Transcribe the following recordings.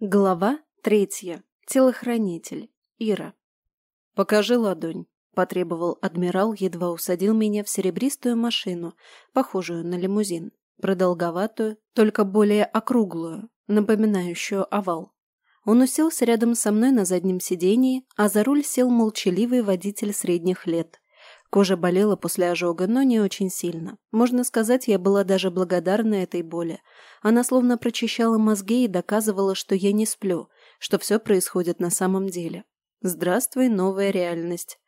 Глава третья. Телохранитель. Ира. «Покажи ладонь», – потребовал адмирал, едва усадил меня в серебристую машину, похожую на лимузин, продолговатую, только более округлую, напоминающую овал. Он уселся рядом со мной на заднем сидении, а за руль сел молчаливый водитель средних лет – Кожа болела после ожога, но не очень сильно. Можно сказать, я была даже благодарна этой боли. Она словно прочищала мозги и доказывала, что я не сплю, что все происходит на самом деле. Здравствуй, новая реальность.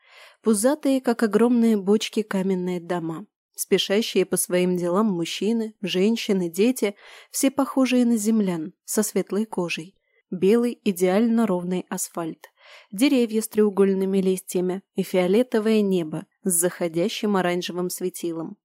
Пузатые, как огромные бочки, каменные дома. Спешащие по своим делам мужчины, женщины, дети, все похожие на землян, со светлой кожей. Белый, идеально ровный асфальт. Деревья с треугольными листьями и фиолетовое небо, с заходящим оранжевым светилом.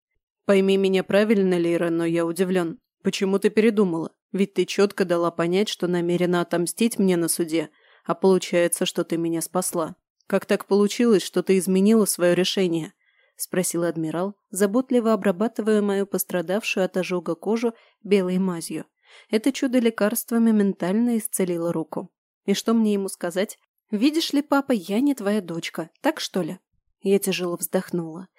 «Пойми меня правильно, Лира, но я удивлен. Почему ты передумала? Ведь ты четко дала понять, что намерена отомстить мне на суде, а получается, что ты меня спасла. Как так получилось, что ты изменила свое решение?» – спросил адмирал, заботливо обрабатывая мою пострадавшую от ожога кожу белой мазью. Это чудо лекарства моментально исцелило руку. И что мне ему сказать? «Видишь ли, папа, я не твоя дочка, так что ли?» Я тяжело вздохнула.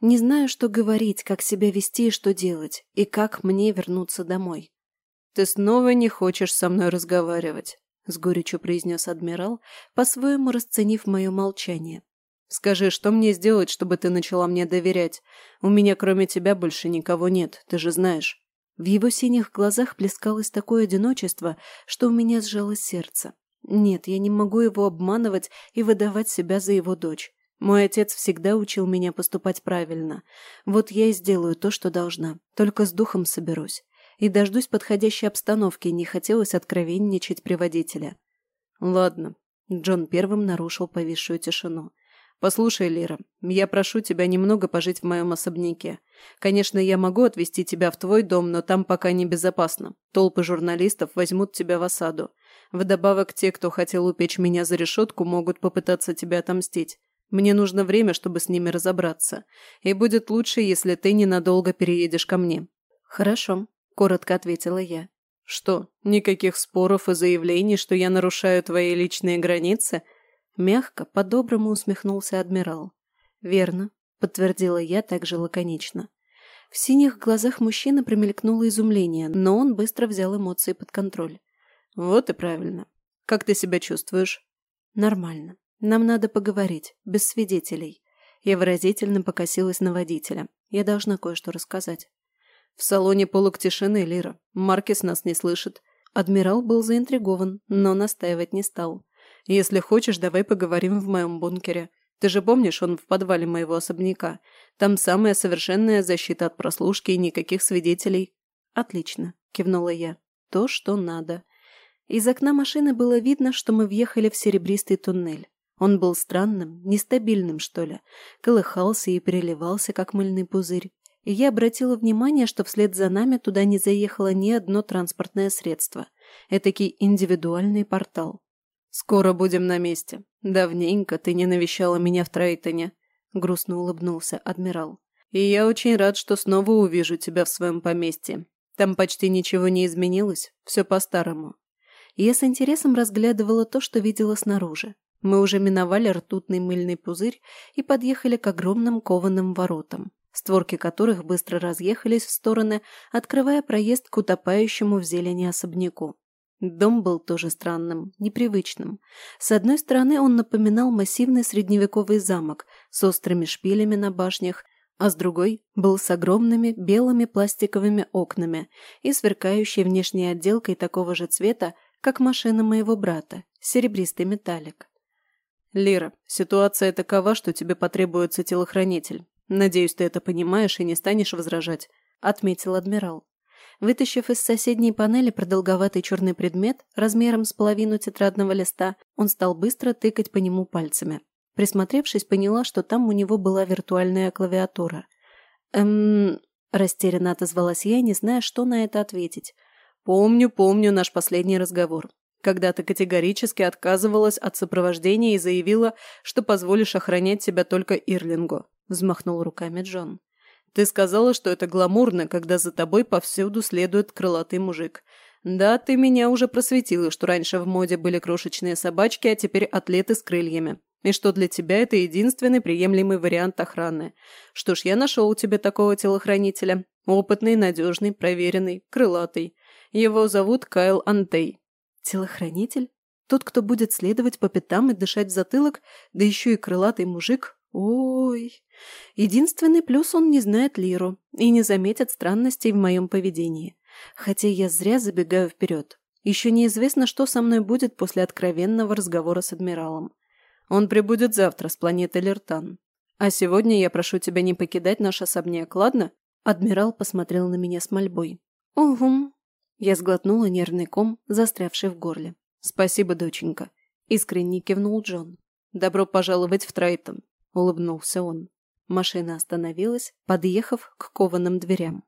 Не знаю, что говорить, как себя вести и что делать, и как мне вернуться домой. «Ты снова не хочешь со мной разговаривать», — с горечью произнес адмирал, по-своему расценив мое молчание. «Скажи, что мне сделать, чтобы ты начала мне доверять? У меня кроме тебя больше никого нет, ты же знаешь». В его синих глазах плескалось такое одиночество, что у меня сжалось сердце. Нет, я не могу его обманывать и выдавать себя за его дочь. Мой отец всегда учил меня поступать правильно. Вот я и сделаю то, что должна. Только с духом соберусь. И дождусь подходящей обстановки, не хотелось откровенничать при водителе. Ладно. Джон первым нарушил повисшую тишину. «Послушай, Лира, я прошу тебя немного пожить в моем особняке. Конечно, я могу отвезти тебя в твой дом, но там пока небезопасно. Толпы журналистов возьмут тебя в осаду. Вдобавок, те, кто хотел упечь меня за решетку, могут попытаться тебя отомстить. Мне нужно время, чтобы с ними разобраться. И будет лучше, если ты ненадолго переедешь ко мне». «Хорошо», – коротко ответила я. «Что, никаких споров и заявлений, что я нарушаю твои личные границы?» Мягко, по-доброму усмехнулся адмирал. «Верно», – подтвердила я также лаконично. В синих глазах мужчины промелькнуло изумление, но он быстро взял эмоции под контроль. «Вот и правильно. Как ты себя чувствуешь?» «Нормально. Нам надо поговорить, без свидетелей. Я выразительно покосилась на водителя. Я должна кое-что рассказать. В салоне полок тишины, Лира. Маркис нас не слышит. Адмирал был заинтригован, но настаивать не стал. Если хочешь, давай поговорим в моем бункере. Ты же помнишь, он в подвале моего особняка. Там самая совершенная защита от прослушки и никаких свидетелей. Отлично, кивнула я. То, что надо. Из окна машины было видно, что мы въехали в серебристый туннель. Он был странным, нестабильным, что ли, колыхался и переливался, как мыльный пузырь. И я обратила внимание, что вслед за нами туда не заехало ни одно транспортное средство. Этакий индивидуальный портал. «Скоро будем на месте. Давненько ты не навещала меня в Трейтоне», — грустно улыбнулся адмирал. «И я очень рад, что снова увижу тебя в своем поместье. Там почти ничего не изменилось, все по-старому». Я с интересом разглядывала то, что видела снаружи. Мы уже миновали ртутный мыльный пузырь и подъехали к огромным кованым воротам, створки которых быстро разъехались в стороны, открывая проезд к утопающему в зелени особняку. Дом был тоже странным, непривычным. С одной стороны, он напоминал массивный средневековый замок с острыми шпилями на башнях, а с другой был с огромными белыми пластиковыми окнами и сверкающей внешней отделкой такого же цвета, как машина моего брата, серебристый металлик. «Лира, ситуация такова, что тебе потребуется телохранитель. Надеюсь, ты это понимаешь и не станешь возражать», — отметил адмирал. Вытащив из соседней панели продолговатый черный предмет размером с половину тетрадного листа, он стал быстро тыкать по нему пальцами. Присмотревшись, поняла, что там у него была виртуальная клавиатура. «Эм...» – растерянно отозвалась я, не зная, что на это ответить. «Помню, помню наш последний разговор когда ты категорически отказывалась от сопровождения и заявила, что позволишь охранять тебя только Ирлингу», – взмахнул руками Джон. «Ты сказала, что это гламурно, когда за тобой повсюду следует крылатый мужик. Да, ты меня уже просветила, что раньше в моде были крошечные собачки, а теперь атлеты с крыльями. И что для тебя это единственный приемлемый вариант охраны. Что ж, я нашел у тебя такого телохранителя. Опытный, надежный, проверенный, крылатый. Его зовут Кайл Антей. Телохранитель? Тот, кто будет следовать по пятам и дышать в затылок, да еще и крылатый мужик? Ой. Единственный плюс он не знает Лиру и не заметит странностей в моем поведении. Хотя я зря забегаю вперед. Еще неизвестно, что со мной будет после откровенного разговора с адмиралом. Он прибудет завтра с планеты Лертан. А сегодня я прошу тебя не покидать наш особняк, ладно?» Адмирал посмотрел на меня с мольбой. «Угу». Я сглотнула нервный ком, застрявший в горле. «Спасибо, доченька», — искренне кивнул Джон. «Добро пожаловать в Трайтон», — улыбнулся он. Машина остановилась, подъехав к кованым дверям.